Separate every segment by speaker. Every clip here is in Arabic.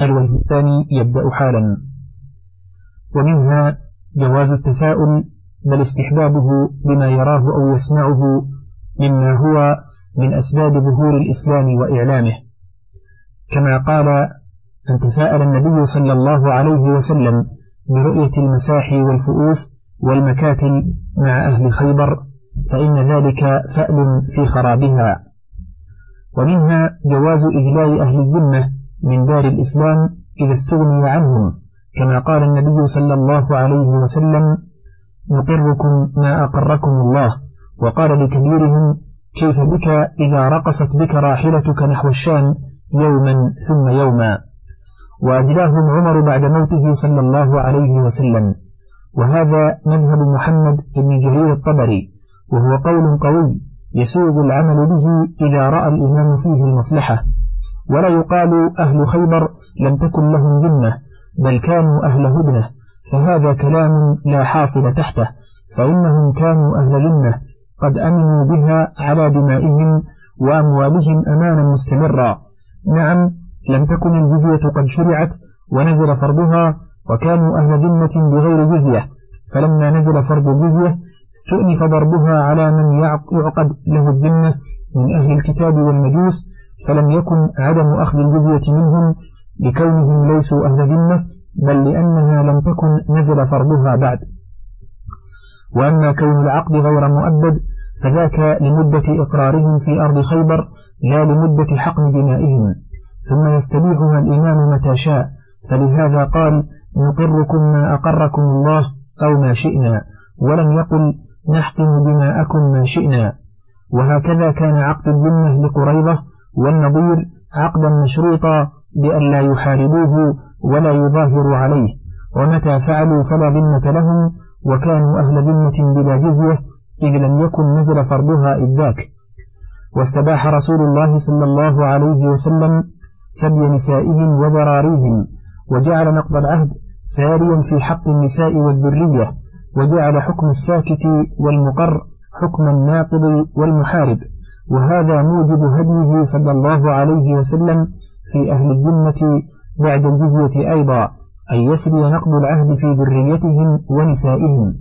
Speaker 1: الوجه الثاني يبدأ حالا. ومنها جواز التفاؤل بل استحبابه بما يراه أو يسمعه مما هو من أسباب ظهور الإسلام وإعلامه. كما قال أن تفاءل النبي صلى الله عليه وسلم برؤية المساحي والفؤوس والمكاتل مع أهل خيبر فإن ذلك فأل في خرابها. ومنها جواز إجلاء أهل الذمة من دار الإسلام إذا استغني عنهم. كما قال النبي صلى الله عليه وسلم نقركم ما أقركم الله. وقال لكبيرهم كيف بك إذا رقصت بك راحلتك نحو الشام يوما ثم يوما. وأجلاهم عمر بعد موته صلى الله عليه وسلم. وهذا مذهب محمد بن جرير الطبري وهو قول قوي يسوغ العمل به إذا رأى الإمام فيه المصلحة. ولا يقال أهل خيبر لم تكن لهم ذمة بل كانوا أهل هدنة فهذا كلام لا حاصل تحته فإنهم كانوا أهل ذمة قد أمنوا بها على دمائهم وأموالهم أمانا مستمرا. نعم لم تكن الجزية قد شرعت ونزل فرضها وكانوا أهل ذمة بغير جزية فلما نزل فرض الجزية استؤنف ضربها على من يعقد له الذمة من أهل الكتاب والمجوس فلم يكن عدم أخذ الجزية منهم لكونهم ليسوا أهل ذمة بل لأنها لم تكن نزل فرضها بعد. وأما كون العقد غير مؤبد فذاك لمدة إقرارهم في أرض خيبر لا لمدة حقن دمائهم. ثم يستبيحها الإمام متى شاء فلهذا قال نقركم ما أقركم الله أو ما شئنا ولم يقل نحكم دماءكم ما شئنا وهكذا كان عقد الذمة لقريضة والنظير عقدا مشروطا بأن لا يحاربوه ولا يظاهروا عليه. ومتى فعلوا فلا ذمة لهم وكانوا أهل ذمة بلا جزية إذ لم يكن نزل فرضها إذ ذاك. واستباح رسول الله صلى الله عليه وسلم سبي نسائهم وذراريهم وجعل نقض العهد ساريا في حق النساء والذرية وجعل حكم الساكت والمقر حكم الناقض والمحارب. وهذا موجب هديه صلى الله عليه وسلم في أهل الذمة بعد الجزية أيضا أن يسري نقض العهد في ذريتهم ونسائهم.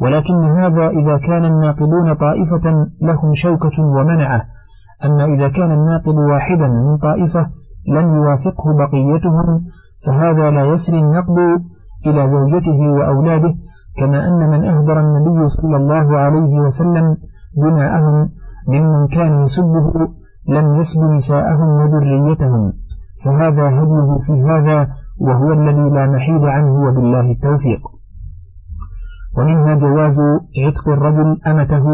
Speaker 1: ولكن هذا إذا كان الناقضون طائفة لهم شوكة ومنعة أما إذا كان الناقض واحدا من طائفة لم يوافقه بقيتهم فهذا لا يسري النقض إلى زوجته وأولاده كما أن من أهدر النبي صلى الله عليه وسلم دماءهم ممن كان يسبه لم يسب نساءهم وذريتهم. فهذا هديه في هذا وهو الذي لا محيد عنه وبالله التوفيق. ومنها جواز عتق الرجل أمته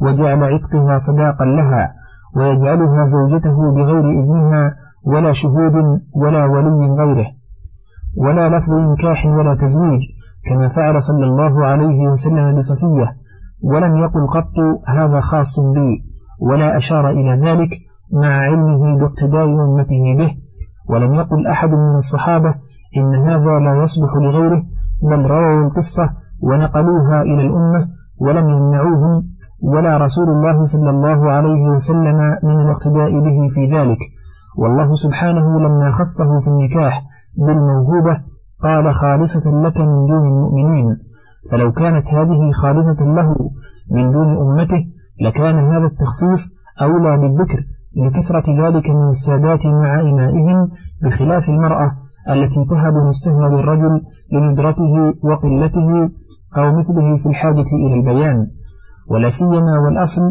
Speaker 1: وجعل عتقها صداقا لها ويجعلها زوجته بغير إذنها ولا شهود ولا ولي غيره. ولا لفظ نكاح ولا تزويج كما فعل صلى الله عليه وسلم بصفية. ولم يقل قط هذا خاص بي ولا أشار إلى ذلك مع علمه باقتداء أمته به. ولم يقل أحد من الصحابة إن هذا لا يصلح لغيره بل رووا القصة ونقلوها إلى الأمة ولم يمنعوهم ولا رسول الله صلى الله عليه وسلم من الاقتداء به في ذلك. والله سبحانه لما خصه في النكاح بالموهوبة قال خالصة لك من دون المؤمنين. فلو كانت هذه خالصة له من دون أمته لكان هذا التخصيص أولى بالذكر لكثرة ذلك من السادات مع إمائهم بخلاف المرأة التي تهب نفسها للرجل لندرته وقلته أو مثله في الحاجة إلى البيان. ولا سيما والأصل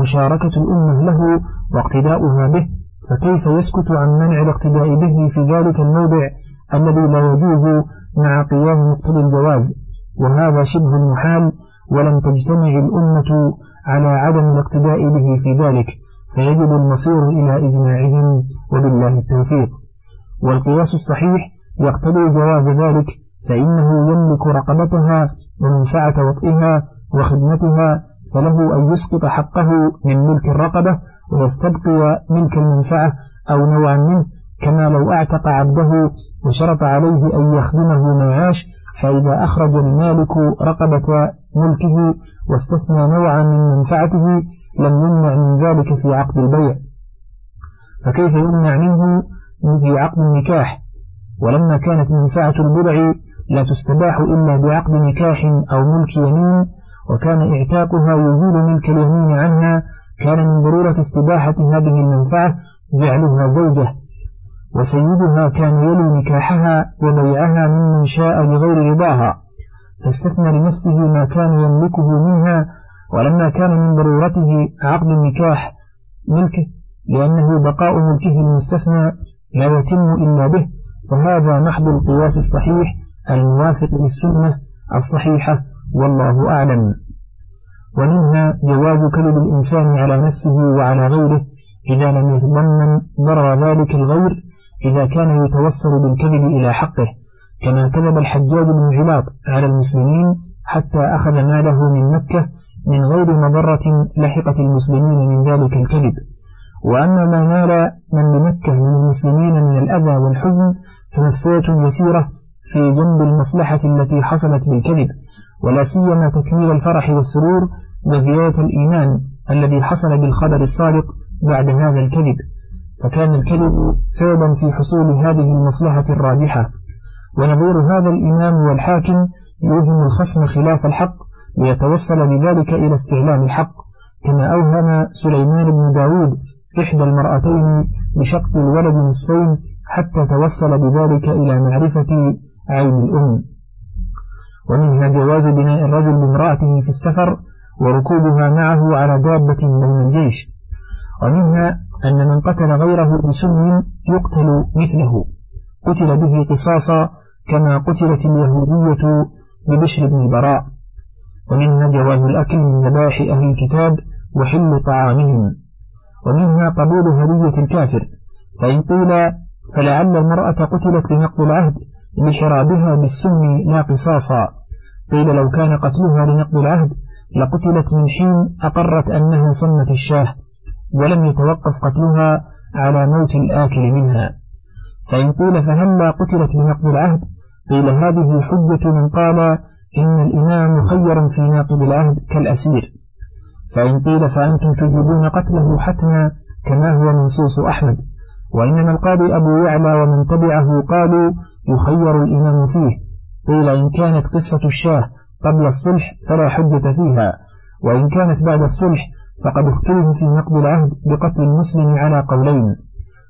Speaker 1: مشاركة الأمة له واقتداؤها به فكيف يسكت عن منع الاقتداء به في ذلك الموضع الذي لا يجوز مع قيام مقتضى الجواز؟ وهذا شبه المحال ولم تجتمع الأمة على عدم الاقتداء به في ذلك فيجب المصير إلى إجماعهم وبالله التوفيق. والقياس الصحيح يقتضي جواز ذلك فإنه يملك رقبتها ومنفعة وطئها وخدمتها فله أن يسقط حقه من ملك الرقبة ويستبقي ملك المنفعة أو نوعا منه كما لو أعتق عبده وشرط عليه أن يخدمه معاش فإذا أخرج المالك رقبة ملكه واستثنى نوعا من منفعته لم يمنع من ذلك في عقد البيع. فكيف يمنع منه؟ في عقد النكاح. ولما كانت منفعة البضع لا تستباح إلا بعقد نكاح أو ملك يمين وكان اعتاقها يزيل ملك اليمين عنها كان من ضرورة استباحة هذه المنفعة جعلها زوجة. وسيدها كان يلي نكاحها وبيعها ممن شاء بغير رضاها فاستثنى لنفسه ما كان يملكه منها ولما كان من ضرورته عقد النكاح ملكه لأنه بقاء ملكه المستثنى لا يتم إلا به فهذا محض القياس الصحيح الموافق للسنة الصحيحة والله أعلم. ومنها جواز كذب الإنسان على نفسه وعلى غيره إذا لم يتضمن ضرر ذلك الغير إذا كان يتوصل بالكذب إلى حقه كما كذب الحجاج بن جلاط على المسلمين حتى أخذ ماله من مكة من غير مضرة لحقت المسلمين من ذلك الكذب. وأما ما نال من بمكة من المسلمين من الأذى والحزن فمفسدة يسيرة في جنب المصلحة التي حصلت بالكذب ولا سيما تكميل الفرح والسرور وزيادة الإيمان الذي حصل بالخبر الصادق بعد هذا الكذب. فكان الكذب سببا في حصول هذه المصلحة الراجحة ونظير هذا الإمام والحاكم يوهم الخصم خلاف الحق ليتوصل بذلك إلى استعلام الحق. كما أوهم سليمان بن داود إحدى المرأتين بشق الولد نصفين حتى توصل بذلك إلى معرفة عين الأم. ومنها جواز بناء الرجل بامرأته في السفر وركوبها معه على دابة بين الجيش. ومنها أن من قتل غيره بسم يقتل مثله. قتل به قصاصا كما قتلت اليهودية ببشر بن البراء. ومنها جواز الأكل من ذبائح أهل الكتاب وحل طعامهم. ومنها قبول هدية الكافر. فإن قيل فلعل المرأة قتلت لنقض العهد لحرابها بالسم لا قصاصا. قيل لو كان قتلها لنقض العهد لقتلت من حين أقرت أنها صنت الشاه. ولم يتوقف قتلها على موت الآكل منها. فإن قيل فهلا قتلت بنقض العهد قيل هذه حجة من قال إن الإمام مخير في ناقض العهد كالأسير. فإن قيل فأنتم تجيبون قتله حتما كما هو منصوص أحمد. وإنما القاضي أبو يعلى ومن تبعه قالوا يخير الإمام فيه. قيل إن كانت قصة الشاه قبل الصلح فلا حجة فيها وإن كانت بعد الصلح فقد اختلف في نقض العهد بقتل المسلم على قولين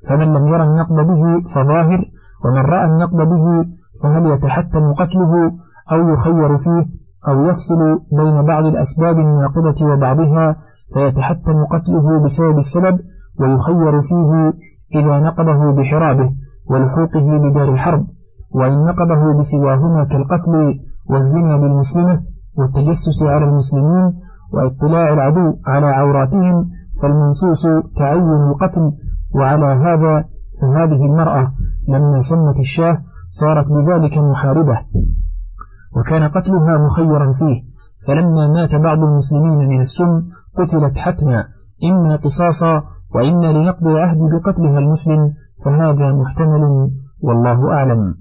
Speaker 1: فمن لم يرى النقض به فظاهر ومن رأى النقض به فهل يتحتم قتله أو يخير فيه أو يفصل بين بعض الأسباب الناقضة وبعضها فيتحتم قتله بسبب السبب ويخير فيه إذا نقضه بحرابه ولحوقه بدار الحرب وإن نقضه بسواهما كالقتل والزنا بالمسلمة والتجسس على المسلمين واطلاع العدو على عوراتهم فالمنصوص تعين القتل. وعلى هذا فهذه المرأة لما سمت الشاه صارت بذلك محاربة. وكان قتلها مخيرا فيه. فلما مات بعض المسلمين من السم قتلت حتما. إما قصاصا وإما لنقض العهد بقتلها المسلم فهذا محتمل والله أعلم.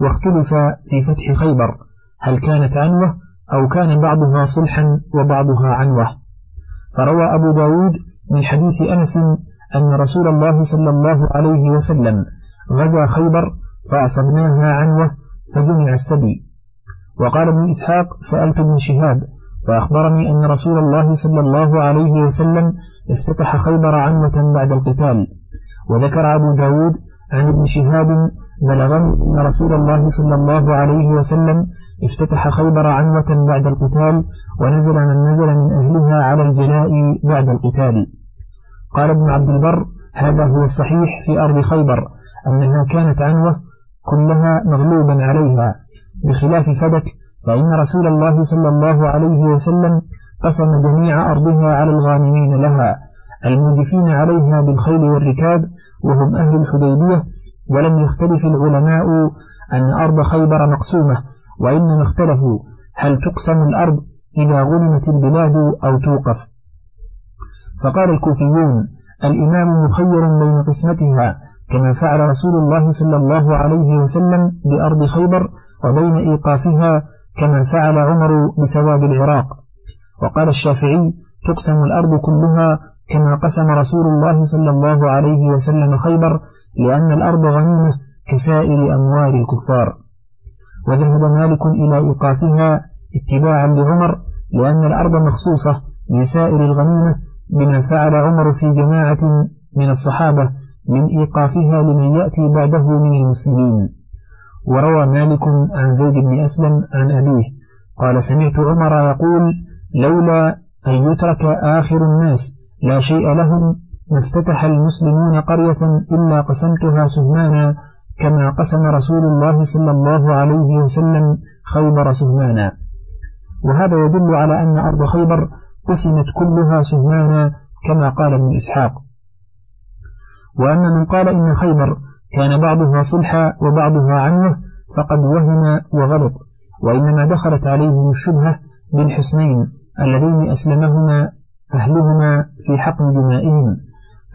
Speaker 1: واختلف في فتح خيبر. هل كانت عنوة؟ أو كان بعضها صلحا وبعضها عنوة. فروى أبو داود من حديث أنس أن رسول الله صلى الله عليه وسلم غزا خيبر فأصبناها عنوة فجمع السبي. وقال ابن إسحاق سألت ابن شهاب فأخبرني أن رسول الله صلى الله عليه وسلم افتتح خيبر عنوة بعد القتال. وذكر أبو داود عن ابن شهاب بلغني أن رسول الله صلى الله عليه وسلم افتتح خيبر عنوة بعد القتال ونزل من نزل من أهلها على الجلاء بعد القتال. قال ابن عبد البر هذا هو الصحيح في أرض خيبر أنها كانت عنوة كلها مغلوبا عليها. بخلاف فدك فإن رسول الله صلى الله عليه وسلم قسم جميع أرضها على الغانمين لها. الموجفين عليها بالخيل والركاب وهم أهل الحديبية ولم يختلف العلماء أن أرض خيبر مقسومة وإنما اختلفوا هل تقسم الأرض إذا غنمت البلاد أو توقف. فقال الكوفيون الإمام مخير بين قسمتها كما فعل رسول الله صلى الله عليه وسلم بأرض خيبر وبين إيقافها كما فعل عمر بسواد العراق. وقال الشافعي تقسم الأرض كلها كما قسم رسول الله صلى الله عليه وسلم خيبر لأن الأرض غنيمة كسائر أموال الكفار. وذهب مالك إلى إيقافها اتباعا لعمر لأن الأرض مخصوصة من سائر الغنيمة بما فعل عمر في جماعة من الصحابة من إيقافها لمن يأتي بعده من المسلمين. وروى مالك عن زيد بن أسلم عن أبيه قال سمعت عمر يقول لولا أن يترك آخر الناس لا شيء لهم ما افتتح المسلمون قرية إلا قسمتها سهمانا كما قسم رسول الله صلى الله عليه وسلم خيبر سهمانا. وهذا يدل على أن أرض خيبر قسمت كلها سهمانا كما قال ابن إسحاق. وأما من قال إن خيبر كان بعضها صلحا وبعضها عنوة فقد وهم وغلط وإنما دخلت عليهم الشبهة بالحصنين اللذين أسلمهما أهلهما في حقن دمائهم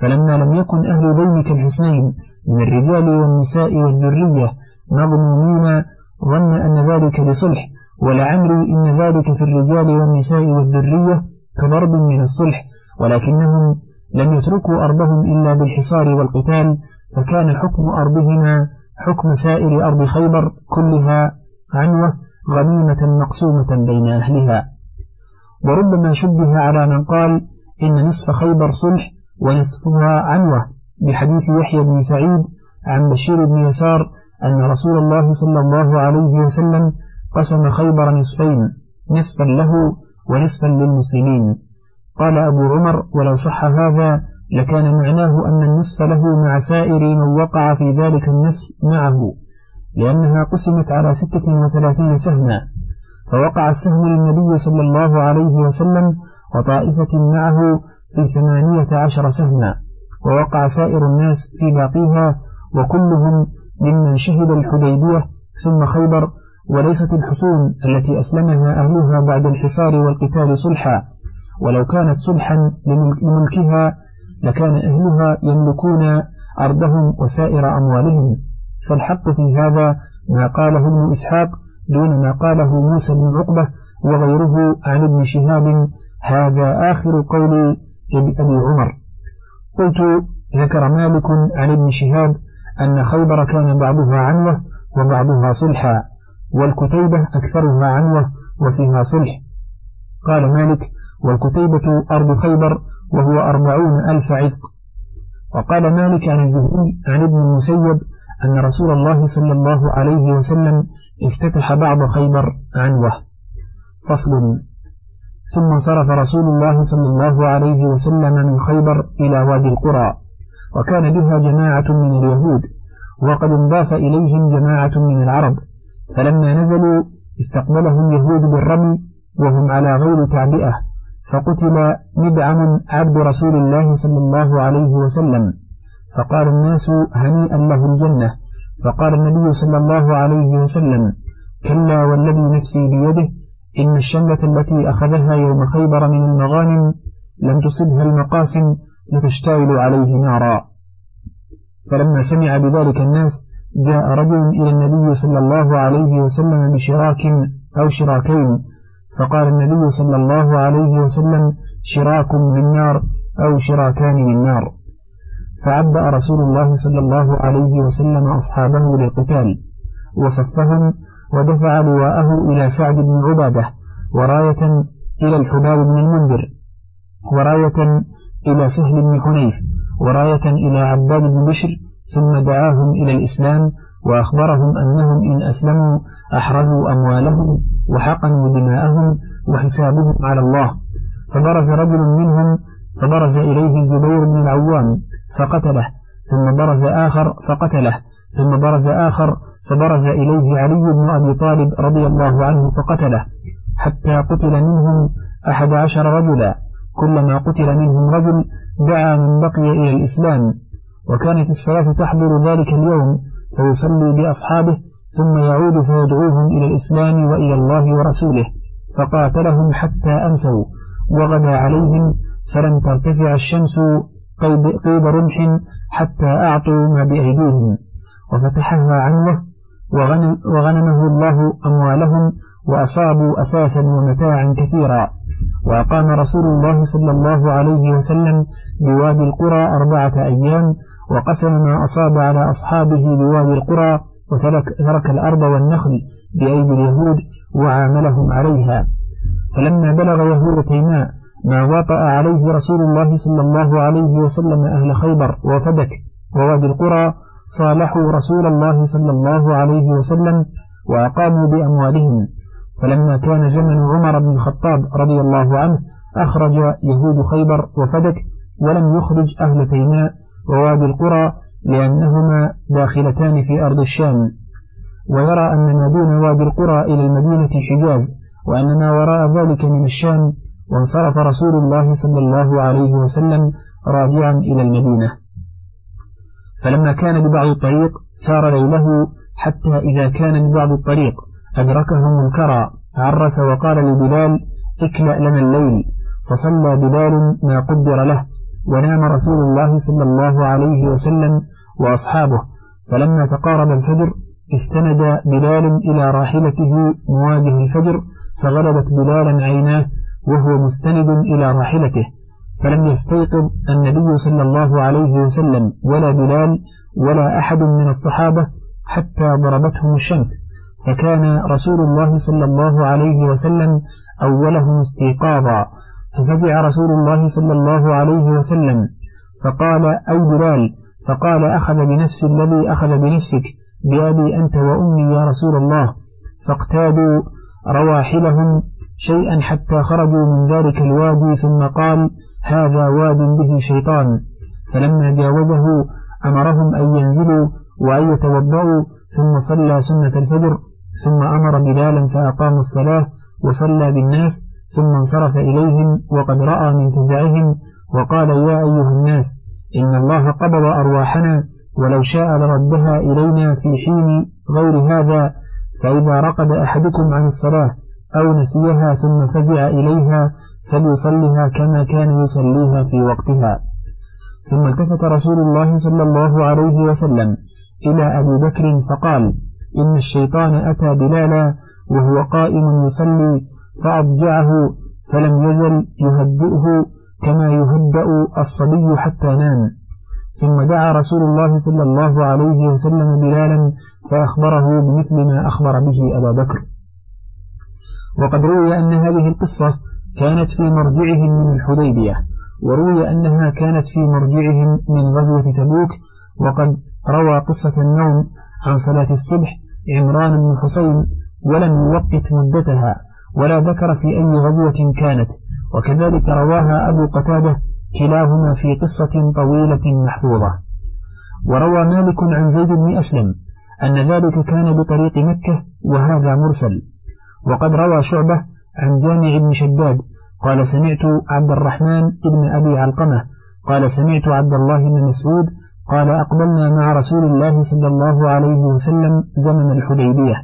Speaker 1: فلما لم يكن أهل ذلك الحصنين من الرجال والنساء والذرية مضمومين ظن أن ذلك بصلح ولعمري إن ذلك في الرجال والنساء والذرية كضرب من الصلح ولكنهم لم يتركوا أرضهم إلا بالحصار والقتال فكان حكم أرضهما حكم سائر أرض خيبر كلها عنوة غنيمة مقسومة بين أهلها. وربما شبه على من قال إن نصف خيبر صلح ونصفها عنوة بحديث يحيى بن سعيد عن بشير بن يسار أن رسول الله صلى الله عليه وسلم قسم خيبر نصفين نصفا له ونصفا للمسلمين. قال أبو عمر ولو صح هذا لكان معناه أن النصف له مع سائر من وقع في ذلك النصف معه لأنها قسمت على ستة وثلاثين سهما فوقع السهم للنبي صلى الله عليه وسلم وطائفة معه في ثمانية عشر سهما ووقع سائر الناس في باقيها وكلهم ممن شهد الحديبية ثم خيبر وليست الحصون التي أسلمها أهلها بعد الحصار والقتال صلحا ولو كانت صلحا لملكها لكان أهلها يملكون أرضهم وسائر أموالهم. فالحق في هذا ما قاله ابن إسحاق دون ما قاله موسى بن عقبة وغيره عن ابن شهاب هذا آخر قول أبي عمر. قلت ذكر مالك عن ابن شهاب أن خيبر كان بعضها عنوة وبعضها صلحا والكتيبة أكثرها عنوة وفيها صلح. قال مالك والكتيبة أرض خيبر وهو أربعون ألف عتق. وقال مالك عن الزهري عن ابن المسيب أن رسول الله صلى الله عليه وسلم افتتح بعض خيبر عنوة فصل. ثم صرف رسول الله صلى الله عليه وسلم من خيبر إلى وادي القرى وكان بها جماعة من اليهود وقد انضاف إليهم جماعة من العرب فلما نزلوا استقبلهم يهود بالرمي وهم على غير تعبئة فقتل مدعم عبد رسول الله صلى الله عليه وسلم. فقال الناس هنيئا له الجنة. فقال النبي صلى الله عليه وسلم كلا والذي نفسي بيده إن الشملة التي أخذها يوم خيبر من المغانم لم تصبها المقاسم لتشتعل عليه نارا. فلما سمع بذلك الناس جاء رجل إلى النبي صلى الله عليه وسلم بشراك أو شراكين. فقال النبي صلى الله عليه وسلم شراك من نار أو شراكان من نار. فعبأ رسول الله صلى الله عليه وسلم أصحابه للقتال وصفهم ودفع لواءه إلى سعد بن عبادة وراية إلى الحباب بن المنذر وراية إلى سهل بن حنيف وراية إلى عباد بن بشر ثم دعاهم إلى الإسلام وأخبرهم أنهم إن أسلموا أحرزوا أموالهم وحقنوا دماءهم وحسابهم على الله. فبرز رجل منهم فبرز إليه الزبير بن العوام فقتله ثم برز آخر فقتله ثم برز آخر فبرز إليه علي بن أبي طالب رضي الله عنه فقتله حتى قتل منهم أحد عشر رجلا. كلما قتل منهم رجل دعا من بقي إلى الإسلام وكانت الصلاة تحضر ذلك اليوم فيصلي بأصحابه ثم يعود فيدعوهم إلى الإسلام وإلى الله ورسوله. فقاتلهم حتى أمسوا وغدا عليهم فلم ترتفع الشمس قيد رمح حتى أعطوا ما بأيديهم. وفتحها عنوه وغنمه الله أموالهم وأصابوا أثاثا ومتاعا كثيرا. وأقام رسول الله صلى الله عليه وسلم بوادي القرى أربعة أيام وقسم ما أصاب على أصحابه بوادي القرى وترك ترك الأرض والنخل بأيدي اليهود وعاملهم عليها. فلما بلغ يهود تيماء ما وطأ عليه رسول الله صلى الله عليه وسلم أهل خيبر وفدك ووادي القرى صالحوا رسول الله صلى الله عليه وسلم وأقاموا بأموالهم. فلما كان زمن عمر بن الخطاب رضي الله عنه أخرج يهود خيبر وفدك ولم يخرج أهل تيماء ووادي القرى لأنهما داخلتان في أرض الشام. ويرى أن ما دون وادي القرى إلى المدينة حجاز وأن ما وراء ذلك من الشام وانصرف رسول الله صلى الله عليه وسلم راجعا إلى المدينة. فلما كان ببعض الطريق سار ليله حتى إذا كان ببعض الطريق أدركهم الكرى عرس وقال لبلال اكلأ لنا الليل. فصلى بلال ما قدر له ونام رسول الله صلى الله عليه وسلم وأصحابه. فلما تقارب الفجر استند بلال إلى راحلته مواجه الفجر فغلبت بلالا عيناه وهو مستند إلى راحلته فلم يستيقظ النبي صلى الله عليه وسلم ولا بلال ولا أحد من الصحابة حتى ضربتهم الشمس. فكان رسول الله صلى الله عليه وسلم أولهم استيقاظا. ففزع رسول الله صلى الله عليه وسلم فقال أي بلال؟ فقال أخذ بنفس الذي أخذ بنفسك بأبي أنت وأمي يا رسول الله. فاقتادوا رواحلهم شيئا حتى خرجوا من ذلك الوادي ثم قال هذا واد به شيطان. فلما جاوزه أمرهم أن ينزلوا وأن يتوضأوا ثم صلى سنة الفجر ثم أمر بلالا فأقام الصلاة وصلى بالناس ثم انصرف إليهم وقد رأى من فزعهم وقال يا أيها الناس إن الله قبض أرواحنا ولو شاء لردها إلينا في حين غير هذا فإذا رقد أحدكم عن الصلاة أو نسيها ثم فزع إليها فليصلها كما كان يصليها في وقتها. ثم التفت رسول الله صلى الله عليه وسلم إلى أبي بكر فقال إن الشيطان أتى بلالا وهو قائم يصلي فأضجعه فلم يزل يهدئه كما يهدأ الصبي حتى نام. ثم دعا رسول الله صلى الله عليه وسلم بلالا فأخبره بمثل ما أخبر به أبا بكر. وقد روي أن هذه القصة كانت في مرجعهم من الحديبية وروي أنها كانت في مرجعهم من غزوة تبوك وقد روى قصة النوم عن صلاة الصبح عمران بن حسين ولم يوقت مدتها ولا ذكر في أي غزوة كانت وكذلك رواها أبو قتادة كلاهما في قصة طويلة محفوظة. وروى مالك عن زيد بن أسلم أن ذلك كان بطريق مكة وهذا مرسل. وقد روى شعبة عن جامع بن شداد قال سمعت عبد الرحمن بن أبي علقمة قال سمعت عبد الله بن مسعود قال أقبلنا مع رسول الله صلى الله عليه وسلم زمن الحديبية.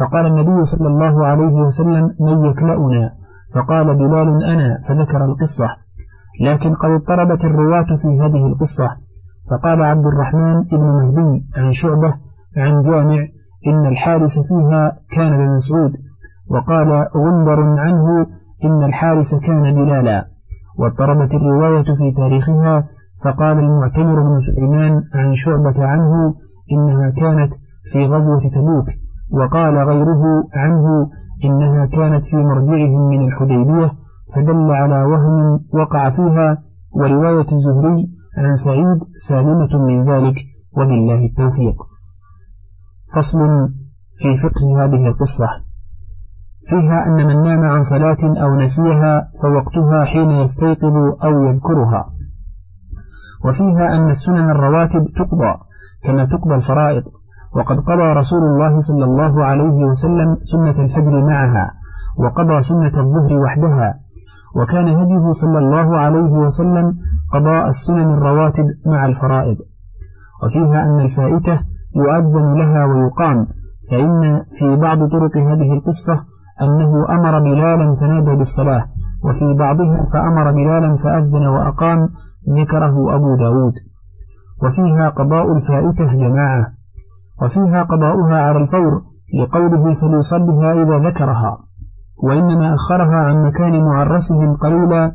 Speaker 1: فقال النبي صلى الله عليه وسلم من يكلأنا؟ فقال بلال أنا. فذكر القصة. لكن قد اضطربت الرواة في هذه القصة. فقال عبد الرحمن بن مهدي عن شعبة عن جامع إن الحارس فيها كان بمسعود وقال غندر عنه إن الحارس كان بلالا. واضطربت الرواية في تاريخها فقال المعتمر بن سليمان عن شعبة عنه إنها كانت في غزوة تبوك وقال غيره عنه إنها كانت في مرجعهم من الحديبية فدل على وهم وقع فيها. ورواية الزهري عن سعيد سالمة من ذلك وبالله التوفيق. فصل في فقه هذه القصة. فيها أن من نام عن صلاة أو نسيها فوقتها حين يستيقظ أو يذكرها. وفيها أن السنن الرواتب تقضى كما تقضى الفرائض. وقد قضى رسول الله صلى الله عليه وسلم سنة الفجر معها وقضى سنة الظهر وحدها. وكان هديه صلى الله عليه وسلم قضاء السنن الرواتب مع الفرائض. وفيها أن الفائتة يؤذن لها ويقام فإن في بعض طرق هذه القصة أنه أمر بلالا فنادى بالصلاة وفي بعضها فأمر بلالا فأذن وأقام ذكره أبو داود. وفيها قضاء الفائتة جماعة وفيها قضاؤها على الفور لقوله فليصلها إذا ذكرها وإنما أخرها عن مكان معرسهم قليلا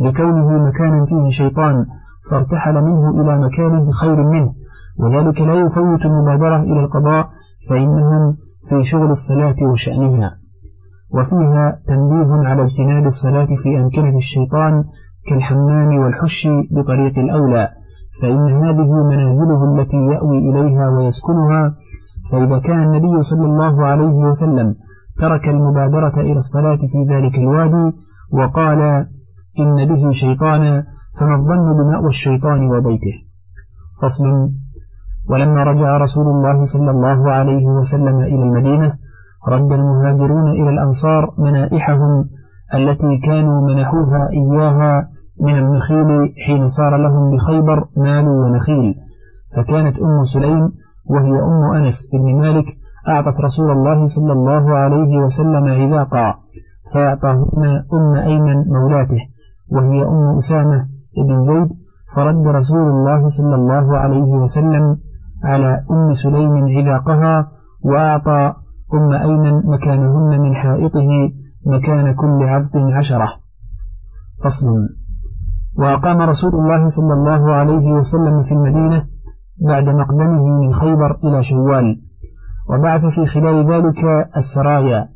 Speaker 1: لكونه مكانا فيه شيطان فارتحل منه إلى مكان خير منه وذلك لا يفوت المبادرة إلى القضاء فإنهم في شغل الصلاة وشأنها. وفيها تنبيه على اجتناب الصلاة في أمكنة الشيطان كالحمام والحش بطريق الأولى فإن هذه منازله التي يأوي إليها ويسكنها فإذا كان النبي صلى الله عليه وسلم ترك المبادرة إلى الصلاة في ذلك الوادي وقال إن به شيطانا الظن بمأوى الشيطان وبيته. فصل ولما رجع رسول الله صلى الله عليه وسلم إلى المدينة رد المهاجرون إلى الأنصار منائحهم التي كانوا منحوها إياها من النخيل حين صار لهم بخيبر مال ونخيل. فكانت أم سليم وهي أم أنس بن مالك أعطت رسول الله صلى الله عليه وسلم عذاقا فأعطاهن أم أيمن مولاته وهي أم أسامة بن زيد فرد رسول الله صلى الله عليه وسلم على أم سليم عذاقها وأعطى أم أيمن مكانهن من حائطه مكان كل عبد عشرة. فصل. وأقام رسول الله صلى الله عليه وسلم في المدينة بعد مقدمه من خيبر إلى شوال وبعث في خلال ذلك السرايا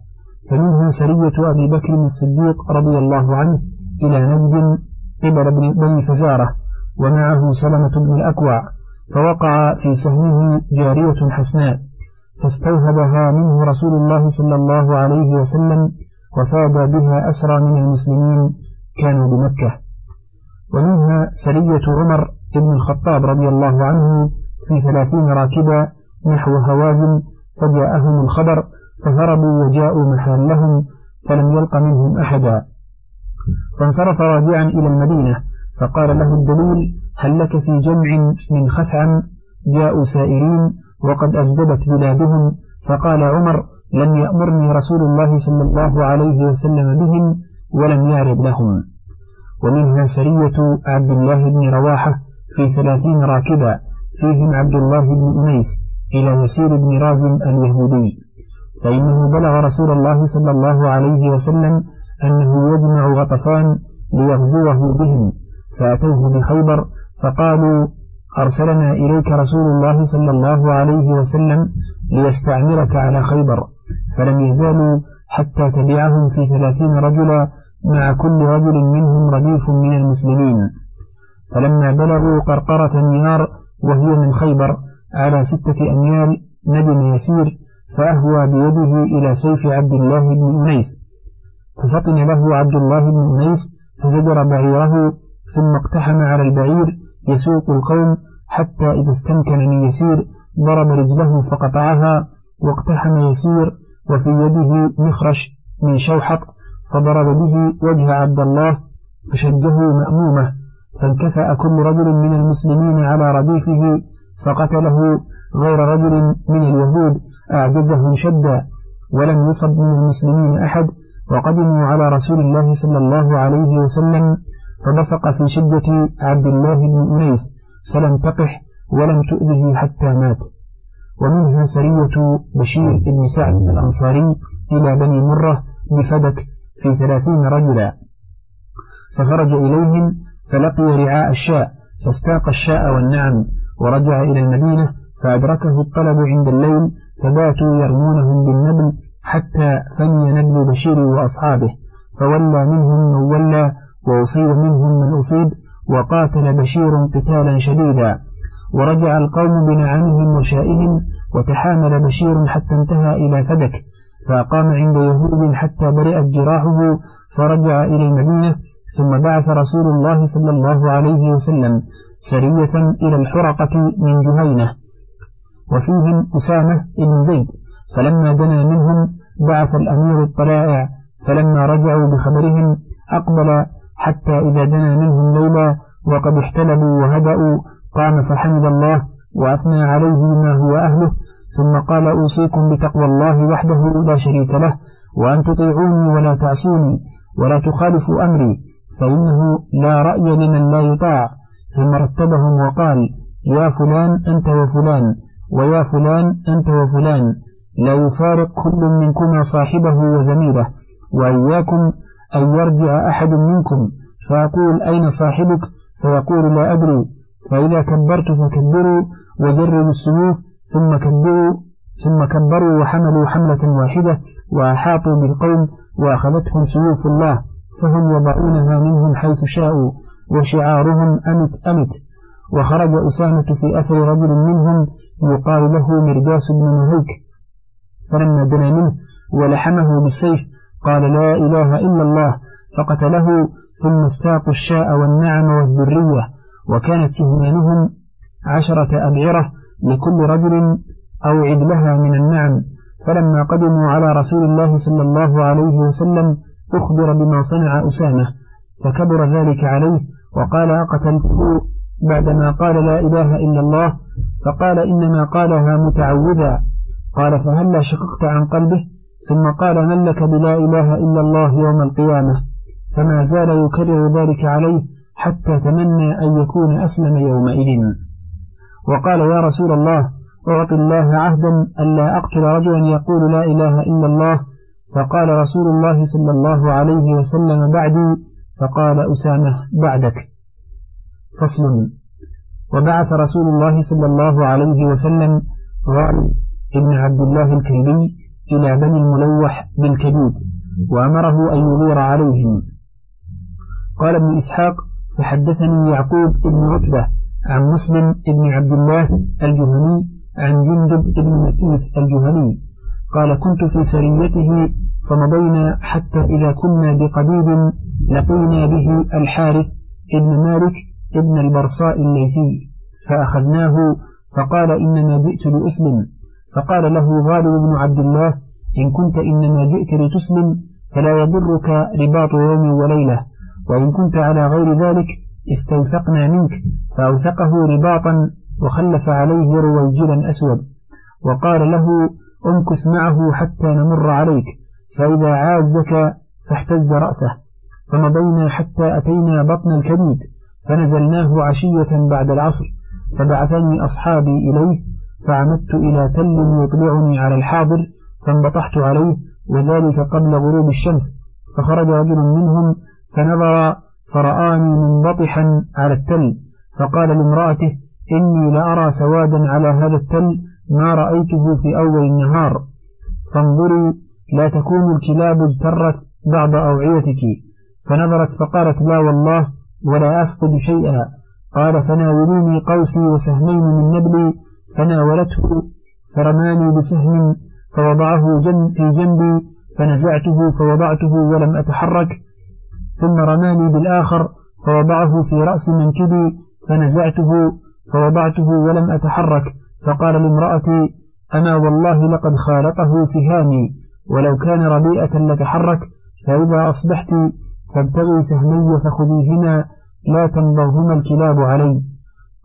Speaker 1: فمنها سرية أبي بكر الصديق رضي الله عنه إلى نجد قبل بني فزارة ومعه سلمة بن الأكوع. فوقع في سهمه جارية حسناء فاستوهبها منه رسول الله صلى الله عليه وسلم وفاد بها أسرى من المسلمين كانوا بمكة. ومنها سرية عمر بن الخطاب رضي الله عنه في ثلاثين راكبا نحو هوازن فجاءهم الخبر فهربوا وجاءوا محلهم فلم يلق منهم أحدا. فانصرف راجعا إلى المدينة فقال له الدليل هل لك في جمع من خثعم؟ جاءوا سائرين وقد أجدبت بلادهم. فقال عمر لم يأمرني رسول الله صلى الله عليه وسلم بهم ولم يعرض لهم. ومنها سرية عبد الله بن رواحة في ثلاثين راكبا فيهم عبد الله بن أنيس إلى يسير بن رازم اليهودي. فإنه بلغ رسول الله صلى الله عليه وسلم أنه يجمع غطفان ليغزوه بهم. فأتوه بخيبر فقالوا أرسلنا إليك رسول الله صلى الله عليه وسلم ليستعمرك على خيبر. فلم يزالوا حتى تبعهم في ثلاثين رجلا مع كل رجل منهم رديف من المسلمين. فلما بلغوا قرقرة النيار وهي من خيبر على ستة أميال ندم يسير فأهوى بيده إلى سيف عبد الله بن أنيس. ففطن له عبد الله بن أنيس فزجر بعيره ثم اقتحم على البعير يسوق القوم حتى إذا استمكن من يسير ضرب رجله فقطعها واقتحم يسير وفي يده مخرش من شوحط فضرب به وجه عبد الله فشجه مأمومة فانكفأ كل رجل من المسلمين على رديفه فقتله غير رجل من اليهود أعجزه شدا ولم يصب من المسلمين أحد وقدموا على رسول الله صلى الله عليه وسلم فبصق في شدة عبد الله بن أنيس فلم تقح ولم تؤذه حتى مات. ومنها سرية بشير بن سعد الأنصاري إلى بني مرة بفدك في ثلاثين رجلا. فخرج إليهم فلقي رعاء الشاء فاستاق الشاء والنعم ورجع إلى المدينة فأدركه الطلب عند الليل فباتوا يرمونهم بالنبل حتى فني نبل بشير وأصحابه فولى منهم من ولى وأصيب منهم من أصيب وقاتل بشير قتالا شديدا. ورجع القوم بنعمهم وشائهم وتحامل بشير حتى انتهى إلى فدك. فأقام عند يهود حتى برئت جراحه فرجع إلى المدينة. ثم بعث رسول الله صلى الله عليه وسلم سرية إلى الحرقة من جهينة. وفيهم أسامة بن زيد. فلما دنا منهم بعث الأمير الطلائع. فلما رجعوا بخبرهم أقبل حتى إذا دنا منهم ليلا وقد احتلبوا وهدأوا قام فحمد الله وأثنى عليه بما هو أهله ثم قال أوصيكم بتقوى الله وحده لا شريك له وأن تطيعوني ولا تعصوني ولا تخالفوا أمري فإنه لا رأي لمن لا يطاع. ثم رتبهم وقال يا فلان أنت وفلان ويا فلان أنت وفلان لا يفارق كل منكما صاحبه وزميله وإياكم أن يرجع أحد منكم فأقول أين صاحبك؟ فيقول لا أدري. فإذا كبرت فكبروا وجربوا السيوف ثم كبروا ثم كبروا وحملوا حملة واحدة وأحاطوا بالقوم وأخذتهم سيوف الله فهم يضعونها منهم حيث شاءوا وشعارهم أمت أمت. وخرج أسامة في أثر رجل منهم يقال له مرداس بن مهيك فلما دنا منه ولحمه بالسيف قال لا إله إلا الله فقتله ثم استاقوا الشاء والنعم والذرية وكانت سهمانهم عشرة أبعرة لكل رجل أوعد لها من النعم. فلما قدموا على رسول الله صلى الله عليه وسلم أخبر بما صنع أسامة فكبر ذلك عليه وقال أقتلته؟ بعدما قال لا إله إلا الله فقال إنما قالها متعوذا. قال فهلا شققت عن قلبه؟ ثم قال من لك بلا إله إلا الله يوم القيامة؟ فما زال يكرر ذلك عليه حتى تمنى أن يكون أسلم يومئذ. وقال يا رسول الله أعطي الله عهدا ألا أقتل رجلا يقول لا إله إلا الله. فقال رسول الله صلى الله عليه وسلم بعدي فقال أسامة بعدك. فصل. وبعث رسول الله صلى الله عليه وسلم غالب ابن عبد الله الكلبي إلى بني الملوح بالكديد وأمره أن يغير عليهم. قال ابن إسحاق فحدثني يعقوب بن عتبة عن مسلم بن عبد الله الجهني عن جندب بن مكيث الجهني قال كنت في سريته فمضينا حتى إذا كنا بقبيب لقينا به الحارث ابن مالك ابن البرصاء الليثي فأخذناه فقال إنما جئت لأسلم. فقال له غالب بن عبد الله إن كنت إنما جئت لتسلم فلا يضرك رباط يوم وليلة وإن كنت على غير ذلك استوثقنا منك. فأوثقه رباطا وخلف عليه رويجلا أسود وقال له أمكث معه حتى نمر عليك فإذا عازك فاحتز رأسه. فمضينا حتى أتينا بطن الكبيد فنزلناه عشية بعد العصر فبعثني أصحابي إليه فعمدت إلى تل يطلعني على الحاضر فانبطحت عليه وذلك قبل غروب الشمس. فخرج رجل منهم فنظر فرآني منبطحا على التل فقال لامرأته إني لأرى سوادا على هذا التل ما رأيته في أول النهار. فانظري لا تكون الكلاب اجترت بعض أوعيتك. فنظرت فقالت لا والله ولا أفقد شيئا. قال فناوليني قوسي وسهمين من نبلي فناولته فرماني بسهم فوضعه في جنبي فنزعته فوضعته ولم أتحرك. ثم رماني بالآخر فوضعه في رأس منكبي فنزعته فوضعته ولم أتحرك. فقال لامرأتي أنا والله لقد خالطه سهامي ولو كان ربيئة لتحرك فإذا أصبحت فابتغي سهمي فخذيهما لا تنبغهما الكلاب علي.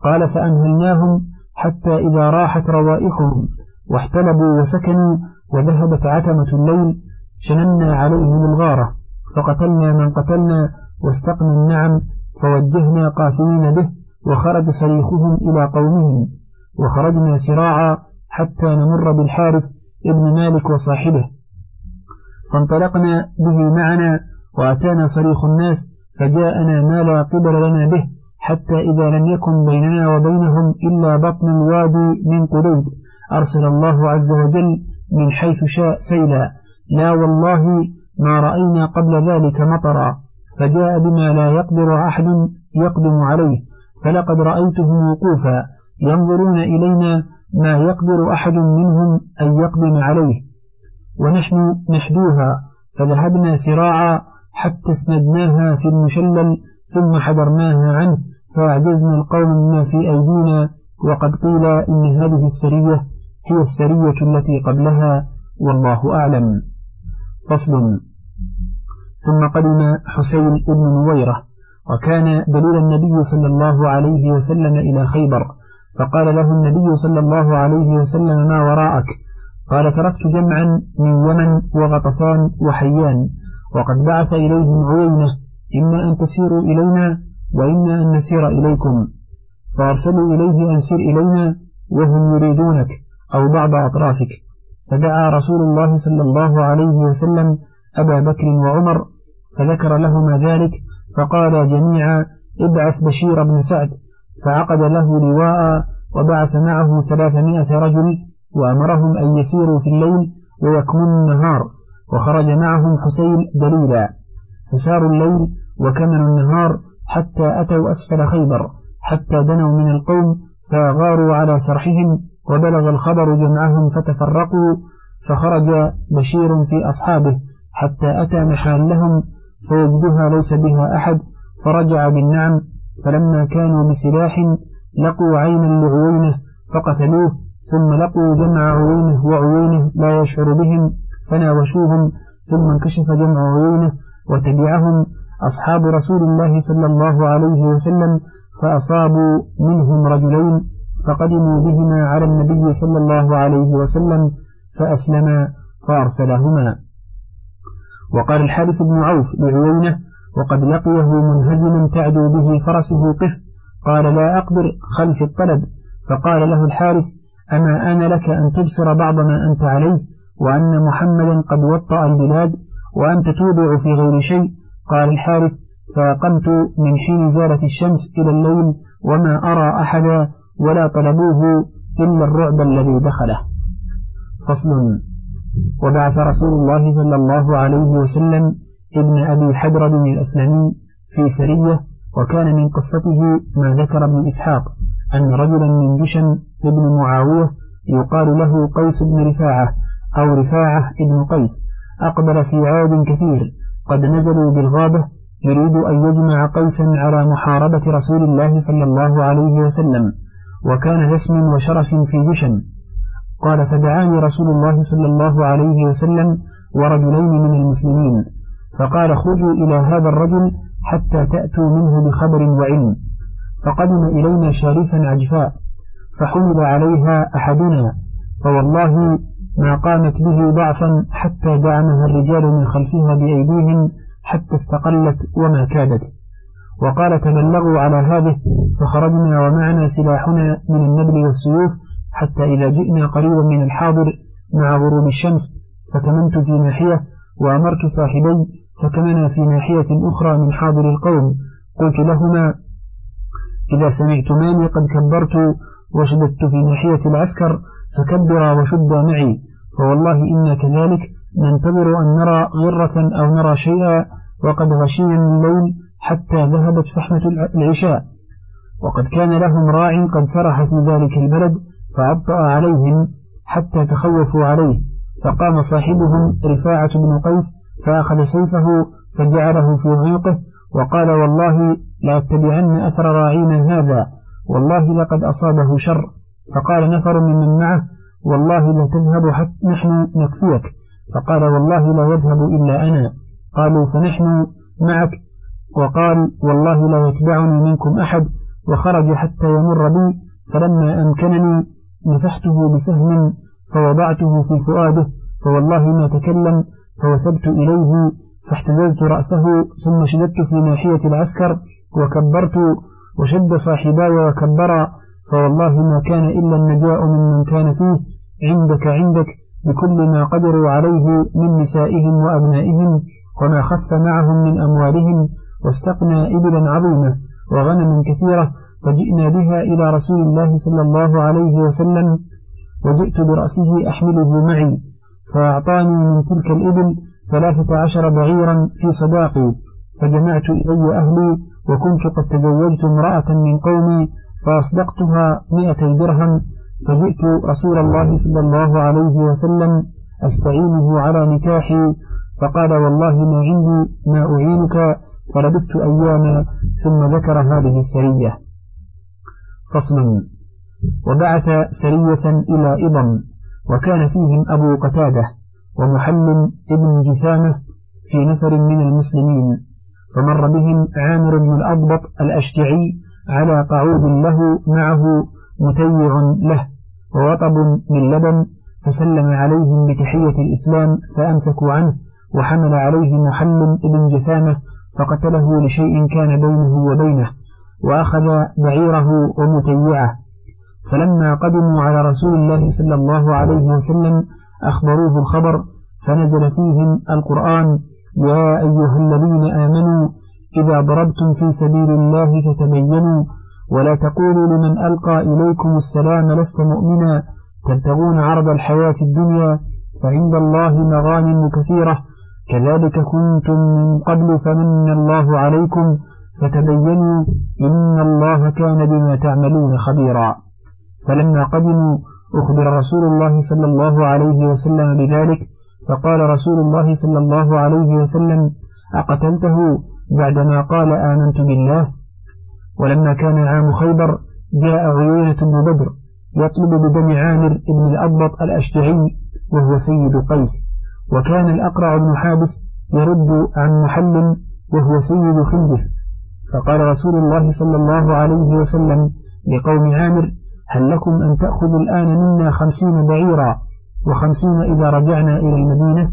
Speaker 1: قال فأمهلناهم حتى إذا راحت روائحهم واحتلبوا وسكنوا وذهبت عتمة الليل شننا عليهم الغارة فقتلنا من قتلنا واستقنا النعم فوجهنا قافلين به وخرج صريخهم إلى قومهم وخرجنا سراعا حتى نمر بالحارث ابن مالك وصاحبه. فانطلقنا به معنا وأتانا صريخ الناس فجاءنا ما لا قبل لنا به حتى إذا لم يكن بيننا وبينهم إلا بطن الوادي من قديد أرسل الله عز وجل من حيث شاء سيلا. لا والله ما رأينا قبل ذلك مطرا. فجاء بما لا يقدر أحد يقدم عليه. فلقد رأيتهم وقوفا ينظرون إلينا ما يقدر أحد منهم أن يقدم عليه. ونحن نحدوها فذهبنا سراعا حتى اسندناها في المشلل ثم حضرناها عنه. فأعجزنا القوم مما في أيدينا وقد قيل إن هذه السرية هي السرية التي قبلها والله أعلم. فصل. ثم قدم حسين بن نويرة وكان دليل النبي صلى الله عليه وسلم إلى خيبر فقال له النبي صلى الله عليه وسلم ما وراءك؟ قال تركت جمعا من يمن وغطفان وحيان وقد بعث إليهم عيينة إما أن تسيروا إلينا وإما أن نسير إليكم. فأرسلوا إليه أن سر إلينا وهم يريدونك أو بعض أطرافك. فدعا رسول الله صلى الله عليه وسلم أبا بكر وعمر فذكر لهما ذلك فقال جميعا ابعث بشير بن سعد. فعقد له لواء وبعث معه ثلاثمائة رجل وأمرهم أن يسيروا في الليل ويكمنوا النهار. وخرج معهم حسين دليلا. فساروا الليل وكمنوا النهار حتى أتوا أسفل خيبر حتى دنوا من القوم فغاروا على سرحهم وبلغ الخبر جمعهم فتفرقوا فخرج بشير في أصحابه حتى أتى محلهم فوجدها ليس بها أحد فرجع بالنعم فلما كانوا بسلاح لقوا عينا لعوينه فقتلوه ثم لقوا جمع عيينه وعيينه لا يشعر بهم فناوشوهم ثم انكشف جمع عيينه وتبعهم أصحاب رسول الله صلى الله عليه وسلم فأصابوا منهم رجلين فقدموا بهما على النبي صلى الله عليه وسلم فأسلما فأرسلهما. وقال الحارث بن عوف لعيينة وقد لقيه منهزما تعدو به فرسه قف قال لا أقدر خلف الطلب. فقال له الحارث أما أنا لك أن تبصر بعض ما أنت عليه وأن محمدا قد وطأ البلاد وأنت تودع في غير شيء قال الحارث فقمت من حين زالت الشمس إلى الليل وما أرى أحدا ولا طلبوه إلا الرعب الذي دخله. فصل. وبعث رسول الله صلى الله عليه وسلم ابن أبي حدرد الأسلمي في سرية وكان من قصته ما ذكر ابن إسحاق أن رجلا من جشن ابن معاوية يقال له قيس بن رفاعة أو رفاعة ابن قيس أقبل في عاد كثير قد نزلوا بالغابة يريد أن يجمع قيسا على محاربة رسول الله صلى الله عليه وسلم وكان اسم وشرف في جشن. قال فدعاني رسول الله صلى الله عليه وسلم ورجلين من المسلمين فقال خرجوا إلى هذا الرجل حتى تأتوا منه بخبر وعلم. فقدم إلينا شارفا عجفاء فحمل عليها أحدنا فوالله ما قامت به ضعفا حتى دعمها الرجال من خلفها بأيديهم حتى استقلت وما كادت. وقال تبلغوا على هذه فخرجنا ومعنا سلاحنا من النبل والسيوف حتى إذا جئنا قريبا من الحاضر مع غروب الشمس فكمنت في ناحية وأمرت صاحبي فكمنا في ناحية أخرى من حاضر القوم. قلت لهما إذا سمعتماني قد كبرت وشددت في ناحية العسكر فكبرا وشدا معي. فوالله إنا كذلك ننتظر أن نرى غرة أو نرى شيئا وقد غشينا الليل حتى ذهبت فحمة العشاء. وقد كان لهم راع قد سرح في ذلك البلد فأبطأ عليهم حتى تخوفوا عليه. فقام صاحبهم رفاعة بن قيس فأخذ سيفه فجعله في عنقه وقال والله لا اتبعن أثر راعينا هذا. والله لقد أصابه شر. فقال نفر ممن معه والله لا تذهب حتى نحن نكفيك. فقال والله لا يذهب إلا أنا. قالوا فنحن معك. وقال والله لا يتبعني منكم أحد. وخرج حتى يمر بي. فلما أمكنني نفحته بسهم فوضعته في فؤاده. فوالله ما تكلم. فوثبت إليه. فاحتززت رأسه. ثم شددت في ناحية العسكر. وكبرت وشد صاحباي وكبرا فوالله ما كان إلا النجاء ممن كان فيه. عندك عندك بكل ما قدروا عليه من نسائهم وأبنائهم وما خف معهم من أموالهم. واستقنى إبلا عظيمة وغنما كثيرة فجئنا بها إلى رسول الله صلى الله عليه وسلم. وجئت برأسه أحمله معي فأعطاني من تلك الإبل ثلاثة عشر بعيرا في صداقي. فجمعت إلي أهلي وكنت قد تزوجت امرأة من قومي فأصدقتها مئتي درهم فجئت رسول الله صلى الله عليه وسلم أستعينه على نكاحي فقال والله ما عندي ما أعينك؟ فلبثت أياما ثم ذكر هذه السرية. فصل. وبعث سرية إلى إضم وكان فيهم أبو قتادة ومحلم ابن جسامة في نفر من المسلمين. فمر بهم عامر بن الأضبط الأشجعي على قعود له معه متيع له ووطب من لبن فسلم عليهم بتحية الإسلام فأمسكوا عنه وحمل عليه محلم ابن جثامة فقتله لشيء كان بينه وبينه وأخذ بعيره ومتيعه. فلما قدموا على رسول الله صلى الله عليه وسلم أخبروه الخبر فنزل فيهم القرآن يا أيها الذين آمنوا إذا ضربتم في سبيل الله فتبينوا ولا تقولوا لمن ألقى إليكم السلام لست مؤمنا تبتغون عرض الحياة الدنيا فعند الله مغانم كثيرة. كذلك كنتم من قبل فمن الله عليكم فتبينوا إن الله كان بما تعملون خبيرا. فلما قدموا أخبر رسول الله صلى الله عليه وسلم بذلك فقال رسول الله صلى الله عليه وسلم أقتلته بعدما قال آمنت بالله؟ ولما كان عام خيبر جاء عيينة بن بدر يطلب بدم عامر بن الأبط الأشجعي وهو سيد قيس وكان الأقرع بن حابس يرد عن محل وهو سيد خندف فقال رسول الله صلى الله عليه وسلم لقوم عامر هل لكم أن تأخذوا الآن منا خمسين بعيرا؟ وخمسين إذا رجعنا إلى المدينة.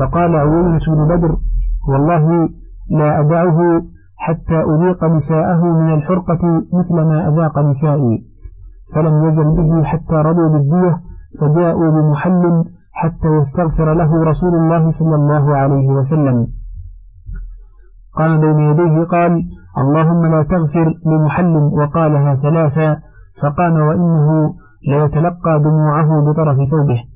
Speaker 1: فقال عوينة بن بدر والله لا أدعه حتى أذيق نساءه من الحرقة مثل ما أذاق نسائي. فلم يزل به حتى رضوا بالدية فجاءوا بمحل حتى يستغفر له رسول الله صلى الله عليه وسلم. قام بين يديه قال اللهم لا تغفر لمحل وقالها ثلاثا فقام وإنه ليتلقى دموعه بطرف ثوبه.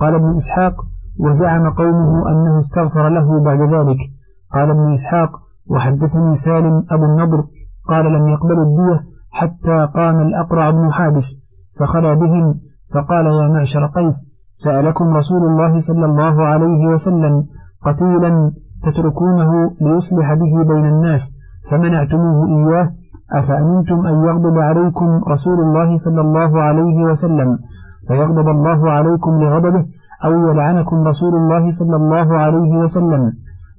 Speaker 1: قال ابن إسحاق وزعم قومه أنه استغفر له بعد ذلك. قال ابن إسحاق وحدثني سالم أبو النضر قال لم يقبلوا الدية حتى قام الأقرع بن حابس فخلى بهم فقال يا معشر قيس سألكم رسول الله صلى الله عليه وسلم قتيلا تتركونه ليصلح به بين الناس فمنعتموه إياه أفأمنتم أن يغضب عليكم رسول الله صلى الله عليه وسلم فيغضب الله عليكم لغضبه أو يلعنكم رسول الله صلى الله عليه وسلم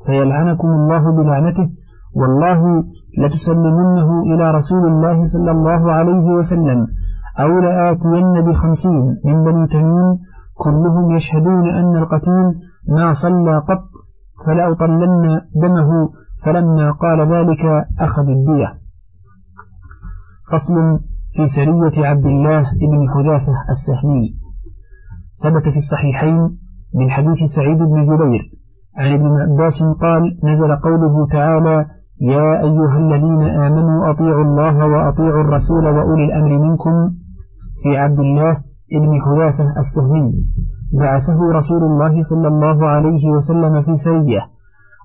Speaker 1: فيلعنكم الله بلعنته والله لتسلمنه إلى رسول الله صلى الله عليه وسلم أو لآتين بخمسين من بني تميم كلهم يشهدون أن القتيل ما صلى قط فلأطلن دمه فلما قال ذلك أخذ الدية. فصل في سرية عبد الله بن حذافة السهمي. ثبت في الصحيحين من حديث سعيد بن جبير عن ابن عباس قال نزل قوله تعالى يا أيها الذين آمنوا أطيعوا الله وأطيعوا الرسول وأولي الأمر منكم. في عبد الله بن حذافة السهمي. بعثه رسول الله صلى الله عليه وسلم في سرية.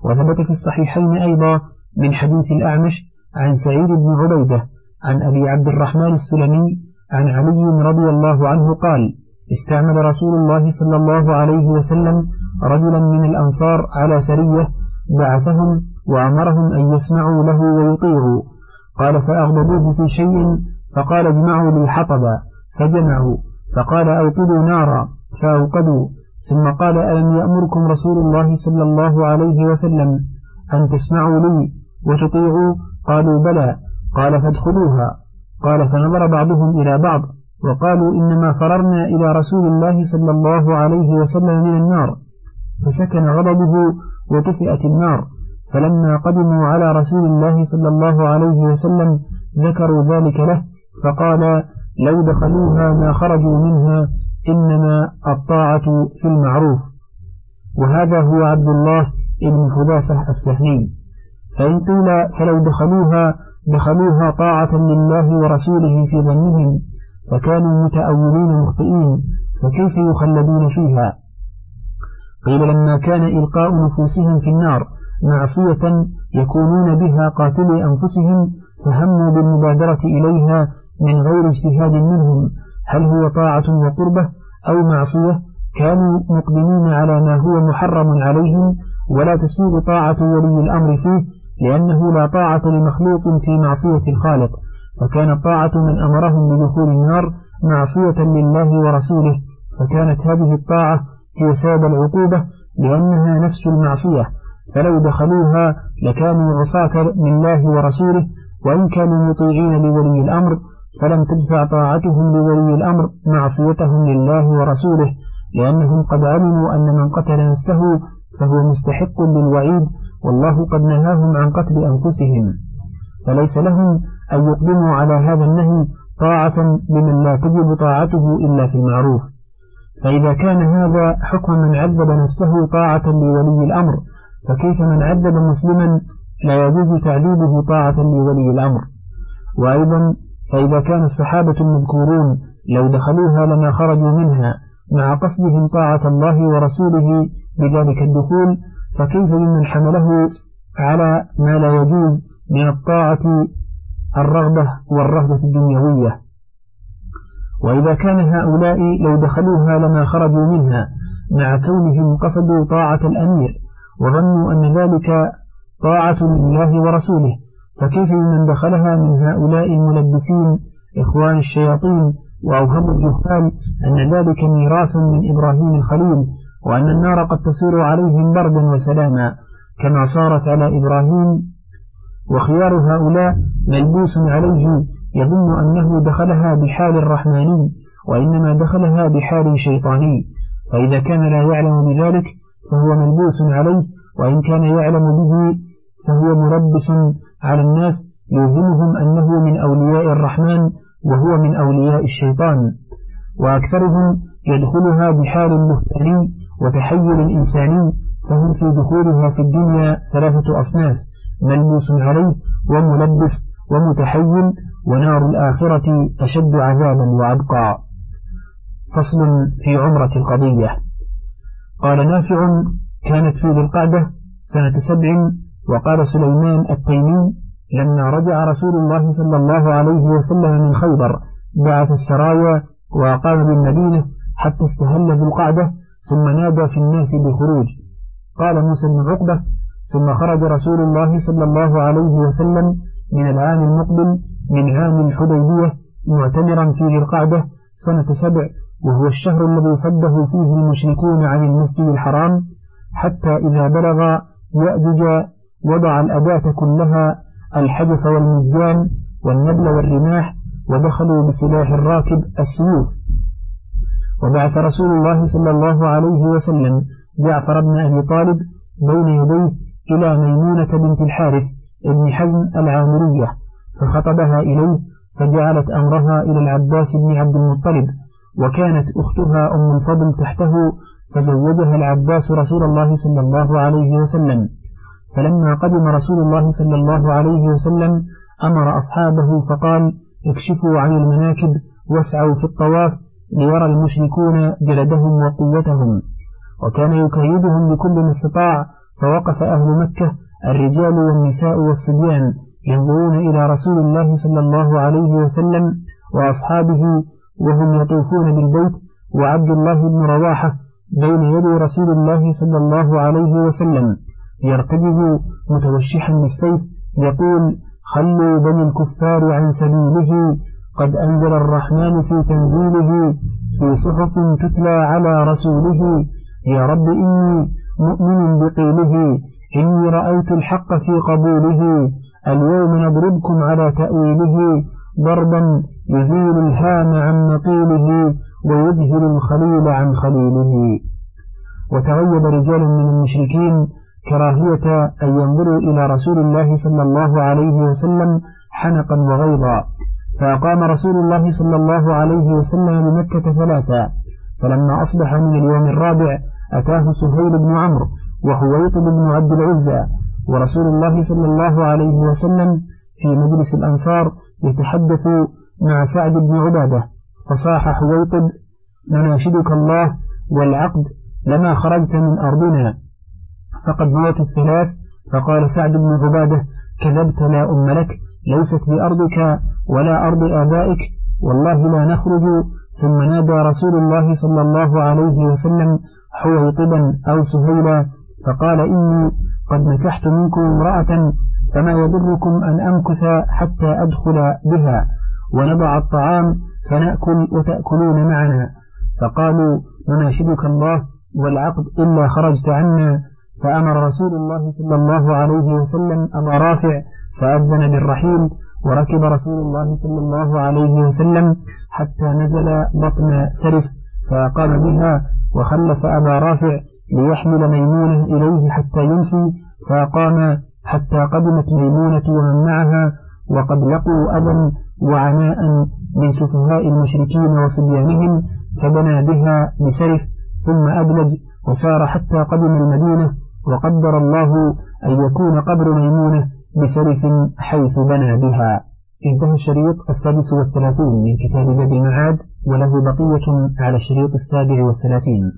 Speaker 1: وثبت في الصحيحين أيضا من حديث الأعمش عن سعيد بن عبيدة عن أبي عبد الرحمن السلمي عن علي رضي الله عنه قال استعمل رسول الله صلى الله عليه وسلم رجلا من الأنصار على سرية بعثهم وأمرهم أن يسمعوا له ويطيعوا. قال فأغضبوه في شيء؟ فقال اجمعوا لي حطبا. فجمعوا. فقال أوقدوا نارا. فأوقدوا. ثم قال ألم يأمركم رسول الله صلى الله عليه وسلم أن تسمعوا لي وتطيعوا؟ قالوا بلى. قال فادخلوها. قال فنظر بعضهم إلى بعض وقالوا إنما فررنا إلى رسول الله صلى الله عليه وسلم من النار فسكن غضبه وطفئت النار. فلما قدموا على رسول الله صلى الله عليه وسلم ذكروا ذلك له فقال لو دخلوها ما خرجوا منها إنما الطاعة في المعروف. وهذا هو عبد الله بن حذافة السهمي. فإن قيل فلو دخلوها دخلوها طاعة لله ورسوله في ظنهم فكانوا متأولين مخطئين فكيف يخلدون فيها؟ قيل لما كان إلقاء نفوسهم في النار معصية يكونون بها قاتلي أنفسهم فهموا بالمبادرة إليها من غير اجتهاد منهم هل هو طاعة وقربة أو معصية؟ كانوا مقدمين على ما هو محرم عليهم ولا تسوغ طاعة ولي الأمر فيه لأنه لا طاعة لمخلوق في معصية الخالق فكانت طاعة من أمرهم بدخول النار معصية لله ورسوله فكانت هذه الطاعة سبب العقوبة لأنها نفس المعصية فلو دخلوها لكانوا عصاة لله ورسوله وإن كانوا مطيعين لولي الأمر فلم تدفع طاعتهم لولي الأمر معصيتهم لله ورسوله لأنهم قد علموا أن من قتل نفسه فهو مستحق للوعيد والله قد نهاهم عن قتل أنفسهم. فليس لهم أن يقدموا على هذا النهي طاعة لمن لا تجب طاعته إلا في المعروف. فإذا كان هذا حكم من عذب نفسه طاعة لولي الأمر فكيف من عذب مسلما لا يجوز تعذيبه طاعة لولي الأمر؟ وأيضا فإذا كان الصحابة المذكورون لو دخلوها لما خرجوا منها مع قصدهم طاعة الله ورسوله بذلك الدخول فكيف بمن حمله على ما لا يجوز من الطاعة الرغبة والرهبة الدنيوية؟ وإذا كان هؤلاء لو دخلوها لما خرجوا منها مع كونهم قصدوا طاعة الأمير وظنوا أن ذلك طاعة لله ورسوله فكيف بمن دخلها من هؤلاء الملبسين إخوان الشياطين وأوهم الجهال أن ذلك ميراث من إبراهيم الخليل وأن النار قد تصير عليهم بردا وسلاما كما صارت على إبراهيم وخيار هؤلاء ملبوس عليه يظن أنه دخلها بحال الرحماني وإنما دخلها بحال شيطاني فإذا كان لا يعلم بذلك فهو ملبوس عليه وإن كان يعلم به فهو ملبس على الناس يوهمهم أنه من أولياء الرحمن وهو من أولياء الشيطان وأكثرهم يدخلها بحال بهتاني وتحيل إنساني فهم في دخولها في الدنيا ثلاثة أصناف ملبوس عليه وملبس ومتحيل ونار الآخرة أشد عذابا وأبقى. فصل في عمرة القضية. قال نافع كانت في ذي القعدة سنة سبع وقال سليمان التيمي لما رجع رسول الله صلى الله عليه وسلم من خيبر بعث السرايا وأقام بالمدينة حتى استهل ذو القعدة ثم نادى في الناس بالخروج قال موسى بن عقبة ثم خرج رسول الله صلى الله عليه وسلم من العام المقبل من عام الحديبية معتمرا في ذي القعدة سنة سبع وهو الشهر الذي صده فيه المشركون عن المسجد الحرام حتى إذا بلغ يأجج وضع الأداة كلها الحجف والمجان والنبل والرماح ودخلوا بسلاح الراكب السيوف. وبعث رسول الله صلى الله عليه وسلم جعفر بن أبي طالب بين يديه إلى ميمونة بنت الحارث ابن حزن العامرية فخطبها إليه فجعلت أمرها إلى العباس بن عبد المطلب وكانت أختها أم الفضل تحته فزوجها العباس رسول الله صلى الله عليه وسلم. فلما قدم رسول الله صلى الله عليه وسلم أمر أصحابه فقال اكشفوا عن المناكب واسعوا في الطواف ليرى المشركون جلدهم وقوتهم وكان يكيدهم بكل ما استطاع فوقف أهل مكة الرجال والنساء والصبيان ينظرون إلى رسول الله صلى الله عليه وسلم وأصحابه وهم يطوفون بالبيت وعبد الله بن رواحة بين يدي رسول الله صلى الله عليه وسلم. يرتجز متوشحا بالسيف يقول خلوا بني الكفار عن سبيله قد أنزل الرحمن في تنزيله في صحف تتلى على رسوله يا رب إني مؤمن بقيله إني رأيت الحق في قبوله اليوم نضربكم على تأويله ضربا يزيل الهام عن مقيله ويذهل الخليل عن خليله. وتغيب رجال من المشركين كراهية أن ينظروا إلى رسول الله صلى الله عليه وسلم حنقا وغيظا. فأقام رسول الله صلى الله عليه وسلم بمكة ثلاثا فلما أصبح من اليوم الرابع أتاه سهيل بن عمرو وحويطب بن عبد العزى ورسول الله صلى الله عليه وسلم في مجلس الأنصار يتحدث مع سعد بن عبادة فصاح حويطب نناشدك الله والعقد لما خرجت من أرضنا؟ فقد موت الثلاث. فقال سعد بن عبادة كذبت لا أم لك ليست بأرضك ولا أرض آبائك والله لا نخرج. ثم نادى رسول الله صلى الله عليه وسلم حويطبا أو سهيلا فقال إني قد نكحت منكم امرأة فما يضركم أن أمكث حتى أدخل بها ونضع الطعام فنأكل وتأكلون معنا. فقالوا نناشدك الله والعقد إلا خرجت عنا. فأمر رسول الله صلى الله عليه وسلم أبا رافع فأذن بالرحيل وركب رسول الله صلى الله عليه وسلم حتى نزل بطن سرف فأقام بها وخلف أبا رافع ليحمل ميمونة إليه حتى يمسي فأقام حتى قدمت ميمونة ومن معها وقد لقوا أذى وعناء من سفهاء المشركين وصبيانهم فبنى بها بسرف ثم أدلج وسار حتى قدم المدينة وقدر الله أن يكون قبر ميمونة بسرف حيث بنى بها. انتهى الشريط السادس والثلاثون من كتاب زاد المعاد وله بقية على الشريط السابع والثلاثين.